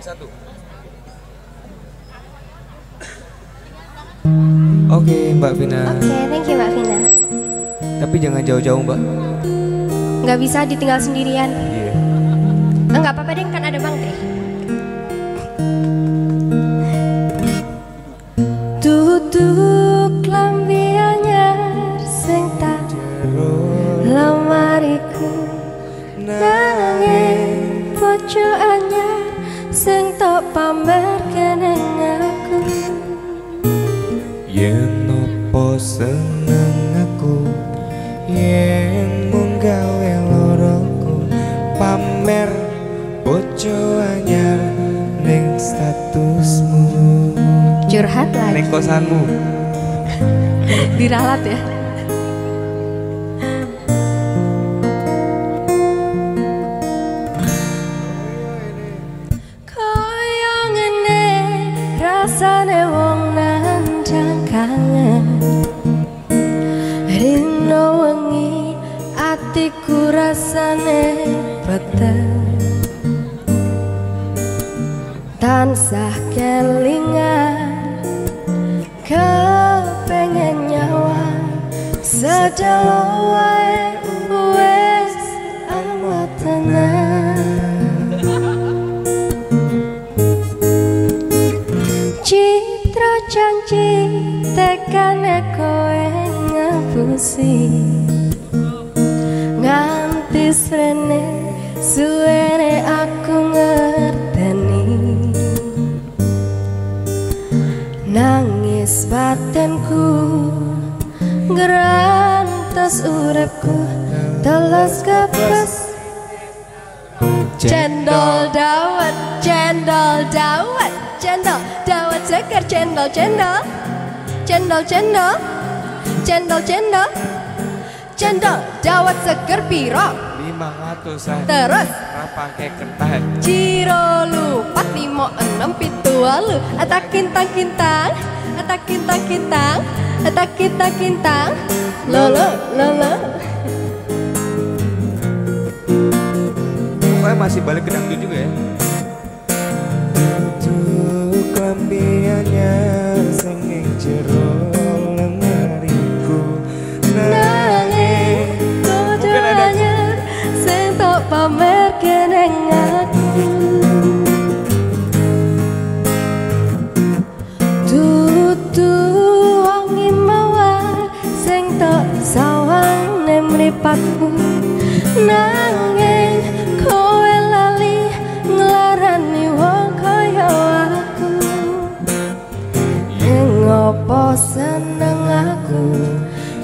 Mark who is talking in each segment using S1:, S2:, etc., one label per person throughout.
S1: Satu. Oke, Mbak Vina.
S2: Oke, thank you Mbak Vina.
S1: Tapi jangan jauh-jauh, Mbak.
S2: Nggak bisa ditinggal sendirian.
S1: Iya.
S2: Enggak apa-apa deh, kan ada Bang Tri. Sing tak pamer keneng aku.
S1: Yen opo seneng aku? Yen mung gawe loroku. Pamer bojo anyar Ning statusmu.
S2: Curhat lagi.
S1: Ning kosanmu.
S2: Diralat ya Rino wengi atiku rasane peteng Tansah kelingan kepengen nyawa. Sedalo wae wes citra janji tekane kowe ngapusi nganti srene suwene aku ngerteni. Nangis batinku Gerantas urepku Telas kepes. Cendol dawet Cendol dawet Cendol dawet seger Cendol cendol. Cendol cendol Cendol cendol. Cendol dawet seger piro?
S1: Lima ratusan.
S2: Terus?
S1: Pakai kertas
S2: Ciro lupat limo enam pitu walu. Atak kintang kintang. Atak kintang kintang. Atak kintang kintang. Lolo lolo.
S1: Pokoknya masih balik ke dangdut juga ya
S2: nemripatku Nanging kowe lali Ngelarani wong kaya aku. Ing opo seneng aku?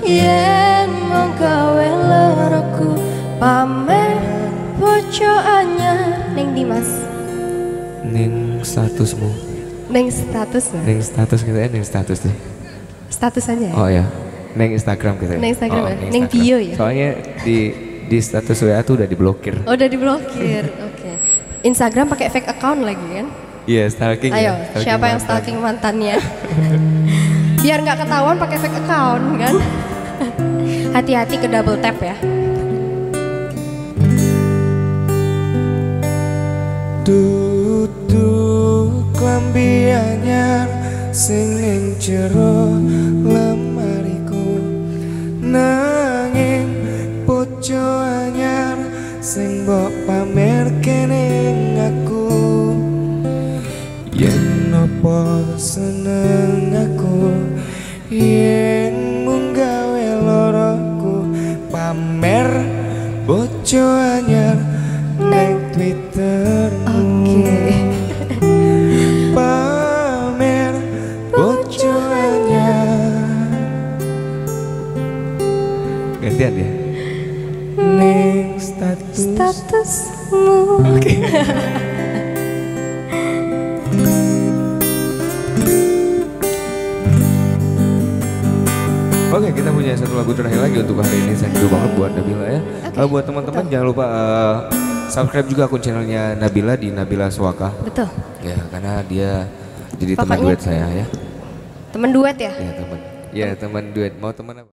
S2: Yen mong gawe loroku Pamer bojo anyar Ning Dimas
S1: Ning statusmu.
S2: Ning status
S1: Ning status kita ya, ning status deh
S2: Status aja ya?
S1: Oh ya, neng Instagram kita. ya?
S2: Neng Instagram
S1: oh,
S2: ya?
S1: neng
S2: Neng
S1: Instagram.
S2: bio ya?
S1: Soalnya di di status WA tuh udah diblokir.
S2: Oh, udah diblokir Oke Instagram pakai fake account lagi kan
S1: Iya, stalking.
S2: Ayo
S1: ya, stalking
S2: siapa yang
S1: mantan.
S2: stalking mantannya Biar nggak ketahuan pakai fake account kan Hati-hati ke double tap ya
S1: Duduk lambi anyar sing ning jero sing mbok pamer ning aku yen apa seneng aku? Yen mung gawe loroku pamer bojo anyar neng twittermu.
S2: Oke.
S1: Pamer bojo anyar. Gantian ya? Neng status.
S2: Statusmu.
S1: Oke. Kita punya satu lagu terakhir lagi untuk hari ini. Thank you banget buat Nabila ya. Kalau buat teman-teman jangan lupa eh, subscribe juga akun channelnya Nabila di Nabila Suaka
S2: Betul.
S1: Ya karena dia jadi teman duet saya ya.
S2: Temen duet ya?
S1: Ya teman. Ya teman duet. Mau teman apa?